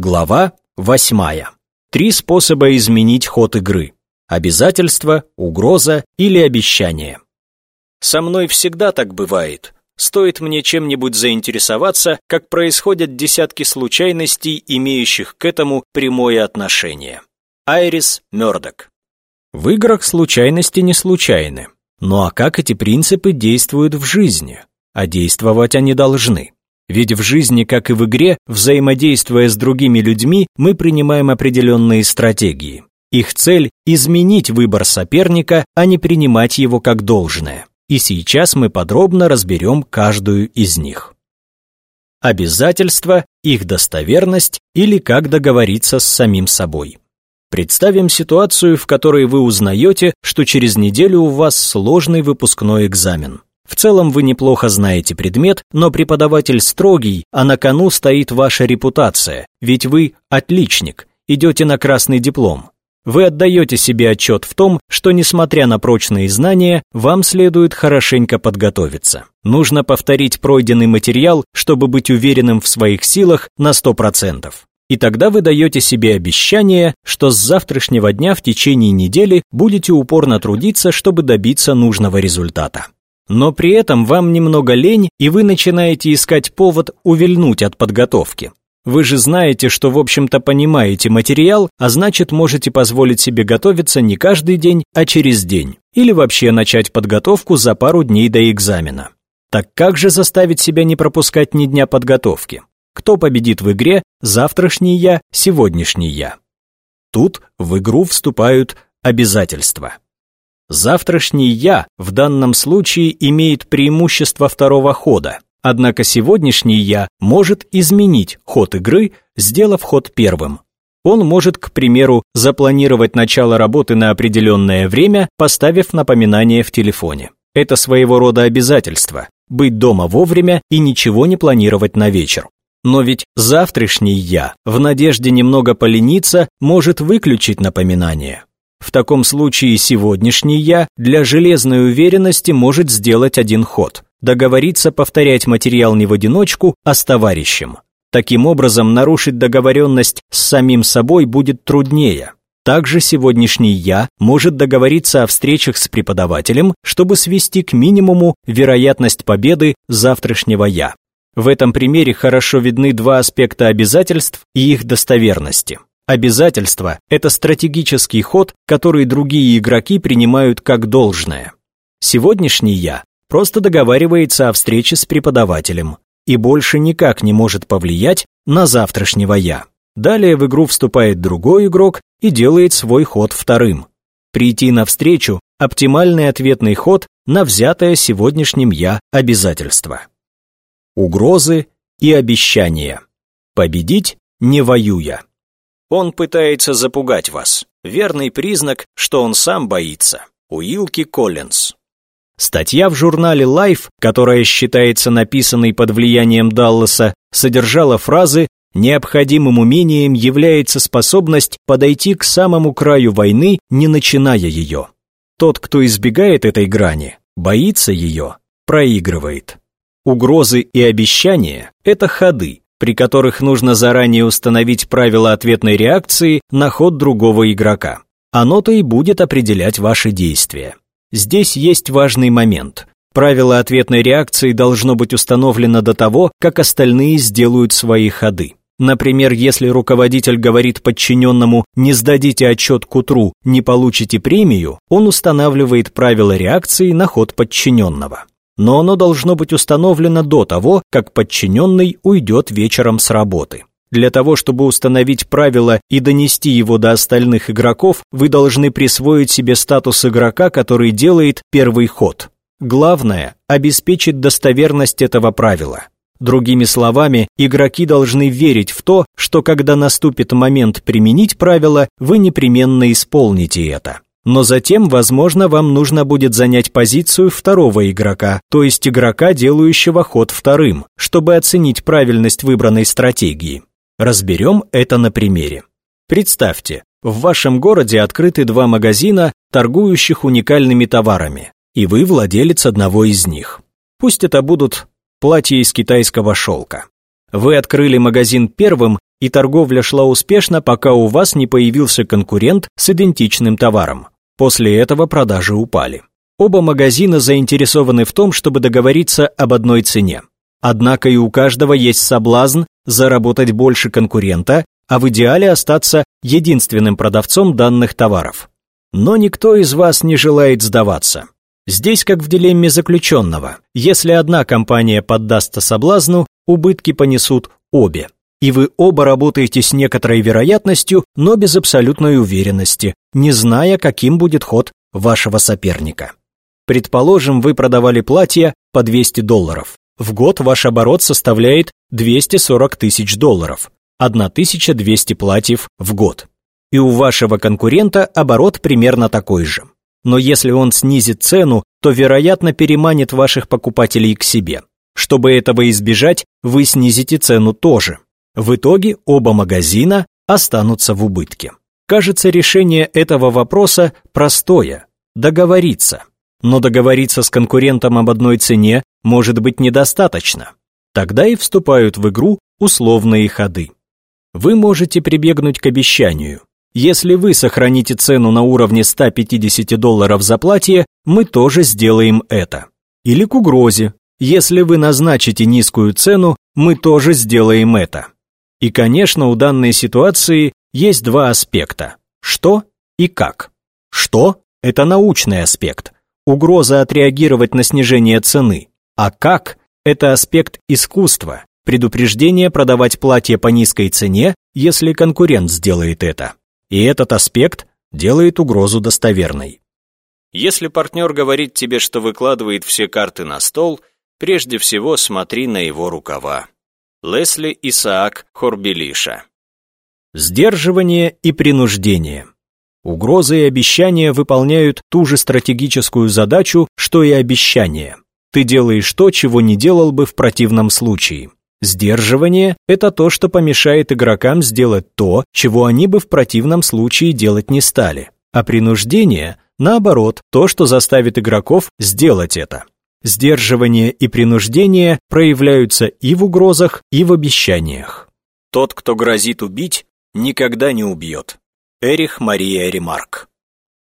Глава 8. Три способа изменить ход игры. Обязательство, угроза или обещание. Со мной всегда так бывает. Стоит мне чем-нибудь заинтересоваться, как происходят десятки случайностей, имеющих к этому прямое отношение. Айрис Мёрдок. В играх случайности не случайны. Ну а как эти принципы действуют в жизни? А действовать они должны. Ведь в жизни, как и в игре, взаимодействуя с другими людьми, мы принимаем определенные стратегии. Их цель – изменить выбор соперника, а не принимать его как должное. И сейчас мы подробно разберем каждую из них. Обязательства, их достоверность или как договориться с самим собой. Представим ситуацию, в которой вы узнаете, что через неделю у вас сложный выпускной экзамен. В целом вы неплохо знаете предмет, но преподаватель строгий, а на кону стоит ваша репутация, ведь вы отличник, идете на красный диплом. Вы отдаете себе отчет в том, что, несмотря на прочные знания, вам следует хорошенько подготовиться. Нужно повторить пройденный материал, чтобы быть уверенным в своих силах на 100%. И тогда вы даете себе обещание, что с завтрашнего дня в течение недели будете упорно трудиться, чтобы добиться нужного результата. Но при этом вам немного лень, и вы начинаете искать повод увильнуть от подготовки. Вы же знаете, что в общем-то понимаете материал, а значит можете позволить себе готовиться не каждый день, а через день. Или вообще начать подготовку за пару дней до экзамена. Так как же заставить себя не пропускать ни дня подготовки? Кто победит в игре «Завтрашний я, сегодняшний я»? Тут в игру вступают обязательства. Завтрашний «я» в данном случае имеет преимущество второго хода, однако сегодняшний «я» может изменить ход игры, сделав ход первым. Он может, к примеру, запланировать начало работы на определенное время, поставив напоминание в телефоне. Это своего рода обязательство – быть дома вовремя и ничего не планировать на вечер. Но ведь завтрашний «я» в надежде немного полениться может выключить напоминание. В таком случае сегодняшний «я» для железной уверенности может сделать один ход, договориться повторять материал не в одиночку, а с товарищем. Таким образом, нарушить договоренность с самим собой будет труднее. Также сегодняшний «я» может договориться о встречах с преподавателем, чтобы свести к минимуму вероятность победы завтрашнего «я». В этом примере хорошо видны два аспекта обязательств и их достоверности. Обязательство – это стратегический ход, который другие игроки принимают как должное. Сегодняшний «я» просто договаривается о встрече с преподавателем и больше никак не может повлиять на завтрашнего «я». Далее в игру вступает другой игрок и делает свой ход вторым. Прийти навстречу – оптимальный ответный ход на взятое сегодняшним «я» обязательство. Угрозы и обещания. Победить не воюя. Он пытается запугать вас. Верный признак, что он сам боится. Уилки Коллинз. Статья в журнале Life, которая считается написанной под влиянием Далласа, содержала фразы «Необходимым умением является способность подойти к самому краю войны, не начиная ее». Тот, кто избегает этой грани, боится ее, проигрывает. Угрозы и обещания – это ходы, при которых нужно заранее установить правила ответной реакции на ход другого игрока. Оно-то и будет определять ваши действия. Здесь есть важный момент. Правило ответной реакции должно быть установлено до того, как остальные сделают свои ходы. Например, если руководитель говорит подчиненному «не сдадите отчет к утру, не получите премию», он устанавливает правила реакции на ход подчиненного но оно должно быть установлено до того, как подчиненный уйдет вечером с работы. Для того, чтобы установить правило и донести его до остальных игроков, вы должны присвоить себе статус игрока, который делает первый ход. Главное – обеспечить достоверность этого правила. Другими словами, игроки должны верить в то, что когда наступит момент применить правило, вы непременно исполните это но затем, возможно, вам нужно будет занять позицию второго игрока, то есть игрока, делающего ход вторым, чтобы оценить правильность выбранной стратегии. Разберем это на примере. Представьте, в вашем городе открыты два магазина, торгующих уникальными товарами, и вы владелец одного из них. Пусть это будут платья из китайского шелка. Вы открыли магазин первым и торговля шла успешно, пока у вас не появился конкурент с идентичным товаром. После этого продажи упали. Оба магазина заинтересованы в том, чтобы договориться об одной цене. Однако и у каждого есть соблазн заработать больше конкурента, а в идеале остаться единственным продавцом данных товаров. Но никто из вас не желает сдаваться. Здесь как в дилемме заключенного. Если одна компания поддастся соблазну, убытки понесут обе. И вы оба работаете с некоторой вероятностью, но без абсолютной уверенности, не зная, каким будет ход вашего соперника. Предположим, вы продавали платье по 200 долларов. В год ваш оборот составляет 240 тысяч долларов, 1200 платьев в год. И у вашего конкурента оборот примерно такой же но если он снизит цену, то, вероятно, переманит ваших покупателей к себе. Чтобы этого избежать, вы снизите цену тоже. В итоге оба магазина останутся в убытке. Кажется, решение этого вопроса простое – договориться. Но договориться с конкурентом об одной цене может быть недостаточно. Тогда и вступают в игру условные ходы. Вы можете прибегнуть к обещанию. Если вы сохраните цену на уровне 150 долларов за платье, мы тоже сделаем это. Или к угрозе. Если вы назначите низкую цену, мы тоже сделаем это. И, конечно, у данной ситуации есть два аспекта. Что и как. Что – это научный аспект. Угроза отреагировать на снижение цены. А как – это аспект искусства. Предупреждение продавать платье по низкой цене, если конкурент сделает это и этот аспект делает угрозу достоверной. Если партнер говорит тебе, что выкладывает все карты на стол, прежде всего смотри на его рукава. Лесли Исаак Хорбелиша Сдерживание и принуждение. Угрозы и обещания выполняют ту же стратегическую задачу, что и обещания. Ты делаешь то, чего не делал бы в противном случае. Сдерживание – это то, что помешает игрокам сделать то, чего они бы в противном случае делать не стали. А принуждение – наоборот, то, что заставит игроков сделать это. Сдерживание и принуждение проявляются и в угрозах, и в обещаниях. Тот, кто грозит убить, никогда не убьет. Эрих Мария Ремарк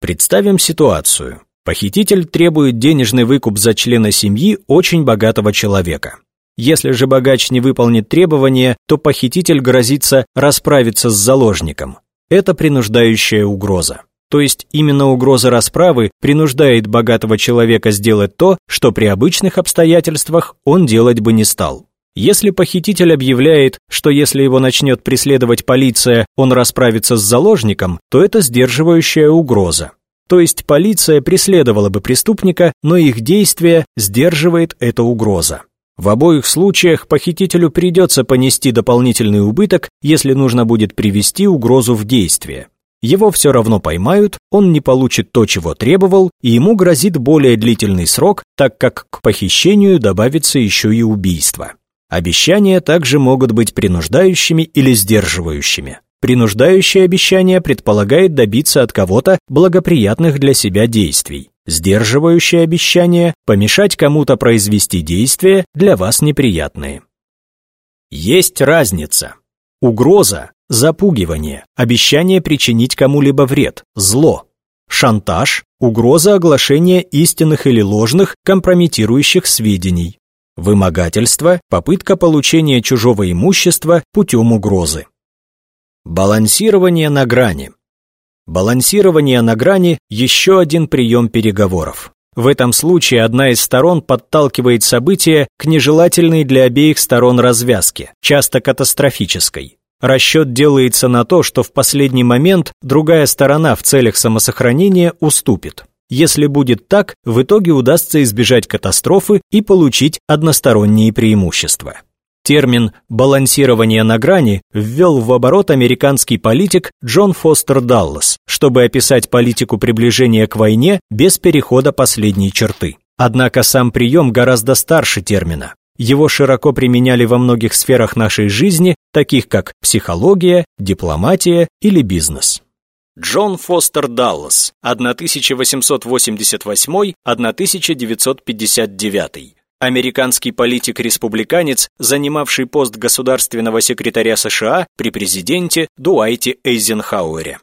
Представим ситуацию. Похититель требует денежный выкуп за члена семьи очень богатого человека. Если же богач не выполнит требования, то похититель грозится расправиться с заложником. Это принуждающая угроза. То есть именно угроза расправы принуждает богатого человека сделать то, что при обычных обстоятельствах он делать бы не стал. Если похититель объявляет, что если его начнет преследовать полиция, он расправится с заложником, то это сдерживающая угроза. То есть полиция преследовала бы преступника, но их действия сдерживает эта угроза. В обоих случаях похитителю придется понести дополнительный убыток, если нужно будет привести угрозу в действие. Его все равно поймают, он не получит то, чего требовал, и ему грозит более длительный срок, так как к похищению добавится еще и убийство. Обещания также могут быть принуждающими или сдерживающими. Принуждающее обещание предполагает добиться от кого-то благоприятных для себя действий. Сдерживающее обещание – помешать кому-то произвести действия для вас неприятные. Есть разница. Угроза – запугивание, обещание причинить кому-либо вред, зло. Шантаж – угроза оглашения истинных или ложных, компрометирующих сведений. Вымогательство – попытка получения чужого имущества путем угрозы. Балансирование на грани. Балансирование на грани – еще один прием переговоров. В этом случае одна из сторон подталкивает события к нежелательной для обеих сторон развязке, часто катастрофической. Расчет делается на то, что в последний момент другая сторона в целях самосохранения уступит. Если будет так, в итоге удастся избежать катастрофы и получить односторонние преимущества. Термин «балансирование на грани» ввел в оборот американский политик Джон Фостер Даллас, чтобы описать политику приближения к войне без перехода последней черты. Однако сам прием гораздо старше термина. Его широко применяли во многих сферах нашей жизни, таких как психология, дипломатия или бизнес. Джон Фостер Даллас, 1888-1959 американский политик-республиканец, занимавший пост государственного секретаря США при президенте Дуайте Эйзенхауэре.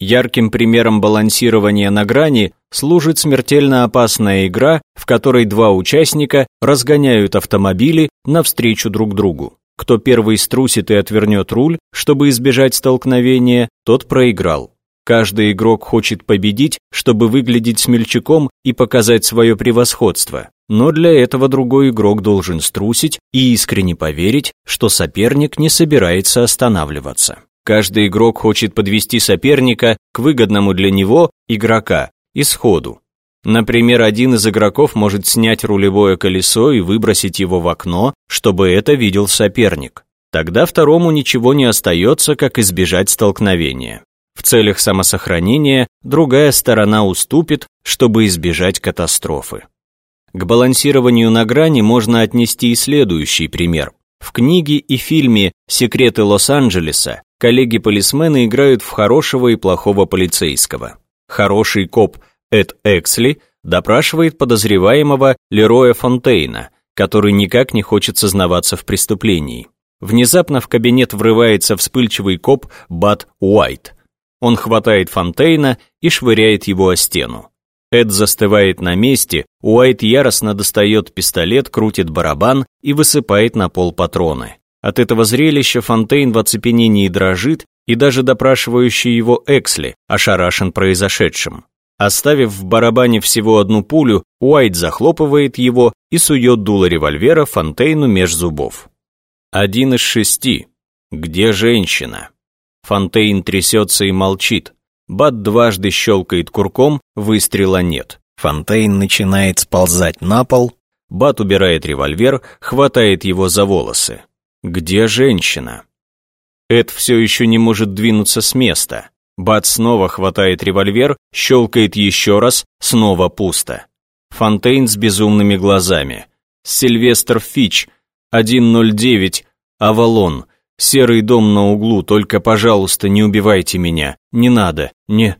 Ярким примером балансирования на грани служит смертельно опасная игра, в которой два участника разгоняют автомобили навстречу друг другу. Кто первый струсит и отвернет руль, чтобы избежать столкновения, тот проиграл. Каждый игрок хочет победить, чтобы выглядеть смельчаком и показать свое превосходство. Но для этого другой игрок должен струсить и искренне поверить, что соперник не собирается останавливаться. Каждый игрок хочет подвести соперника к выгодному для него игрока исходу. Например, один из игроков может снять рулевое колесо и выбросить его в окно, чтобы это видел соперник. Тогда второму ничего не остается, как избежать столкновения. В целях самосохранения другая сторона уступит, чтобы избежать катастрофы. К балансированию на грани можно отнести и следующий пример. В книге и фильме «Секреты Лос-Анджелеса» коллеги-полисмены играют в хорошего и плохого полицейского. Хороший коп Эд Эксли допрашивает подозреваемого Лероя Фонтейна, который никак не хочет сознаваться в преступлении. Внезапно в кабинет врывается вспыльчивый коп Бат Уайт. Он хватает Фонтейна и швыряет его о стену. Эд застывает на месте, Уайт яростно достает пистолет, крутит барабан и высыпает на пол патроны. От этого зрелища Фонтейн в оцепенении дрожит, и даже допрашивающий его Эксли ошарашен произошедшим. Оставив в барабане всего одну пулю, Уайт захлопывает его и сует дуло револьвера Фонтейну меж зубов. Один из шести. Где женщина? Фонтейн трясется и молчит. Бат дважды щелкает курком, выстрела нет. Фонтейн начинает сползать на пол. Бат убирает револьвер, хватает его за волосы. Где женщина? Эд все еще не может двинуться с места. Бат снова хватает револьвер, щелкает еще раз, снова пусто. Фонтейн с безумными глазами. Сильвестр Фич, 109, Авалон, серый дом на углу, только, пожалуйста, не убивайте меня, не надо, не...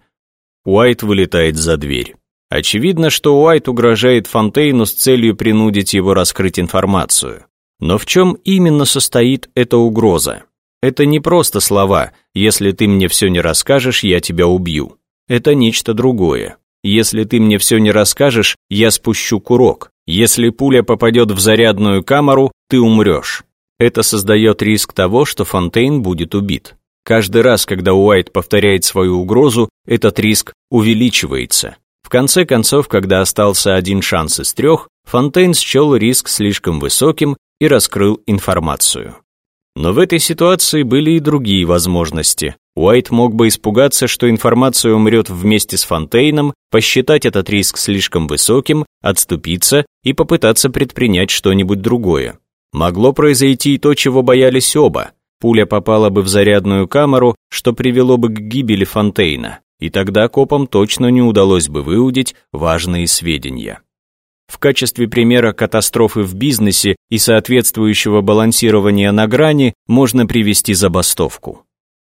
Уайт вылетает за дверь. Очевидно, что Уайт угрожает Фонтейну с целью принудить его раскрыть информацию. Но в чем именно состоит эта угроза? Это не просто слова «если ты мне все не расскажешь, я тебя убью». Это нечто другое. Если ты мне все не расскажешь, я спущу курок. Если пуля попадет в зарядную камеру, ты умрешь. Это создает риск того, что Фонтейн будет убит. Каждый раз, когда Уайт повторяет свою угрозу, этот риск увеличивается. В конце концов, когда остался один шанс из трех, Фонтейн счел риск слишком высоким и раскрыл информацию. Но в этой ситуации были и другие возможности. Уайт мог бы испугаться, что информация умрет вместе с Фонтейном, посчитать этот риск слишком высоким, отступиться и попытаться предпринять что-нибудь другое. Могло произойти и то, чего боялись оба. Пуля попала бы в зарядную камеру, что привело бы к гибели Фонтейна, и тогда копам точно не удалось бы выудить важные сведения. В качестве примера катастрофы в бизнесе и соответствующего балансирования на грани можно привести забастовку.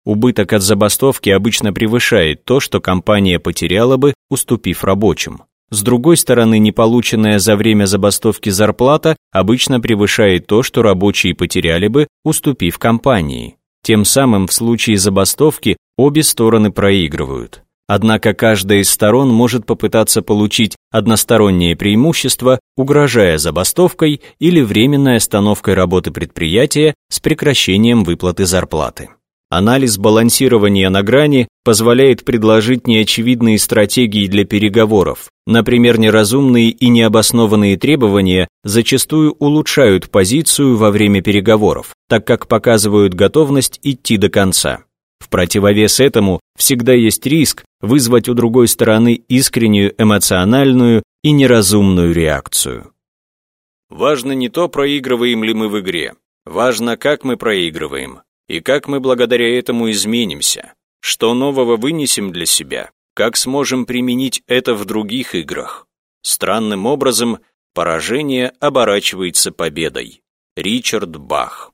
Убыток от забастовки обычно превышает то, что компания потеряла бы, уступив рабочим. С другой стороны, неполученная за время забастовки зарплата обычно превышает то, что рабочие потеряли бы, уступив компании. Тем самым в случае забастовки обе стороны проигрывают. Однако каждая из сторон может попытаться получить одностороннее преимущество, угрожая забастовкой или временной остановкой работы предприятия с прекращением выплаты зарплаты. Анализ балансирования на грани позволяет предложить неочевидные стратегии для переговоров. Например, неразумные и необоснованные требования зачастую улучшают позицию во время переговоров, так как показывают готовность идти до конца. В противовес этому всегда есть риск вызвать у другой стороны искреннюю эмоциональную и неразумную реакцию. Важно не то, проигрываем ли мы в игре. Важно, как мы проигрываем, и как мы благодаря этому изменимся, что нового вынесем для себя, как сможем применить это в других играх. Странным образом поражение оборачивается победой. Ричард Бах